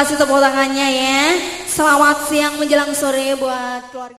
Terima kasih tepuk tangannya ya. Selamat siang menjelang sore buat keluarga.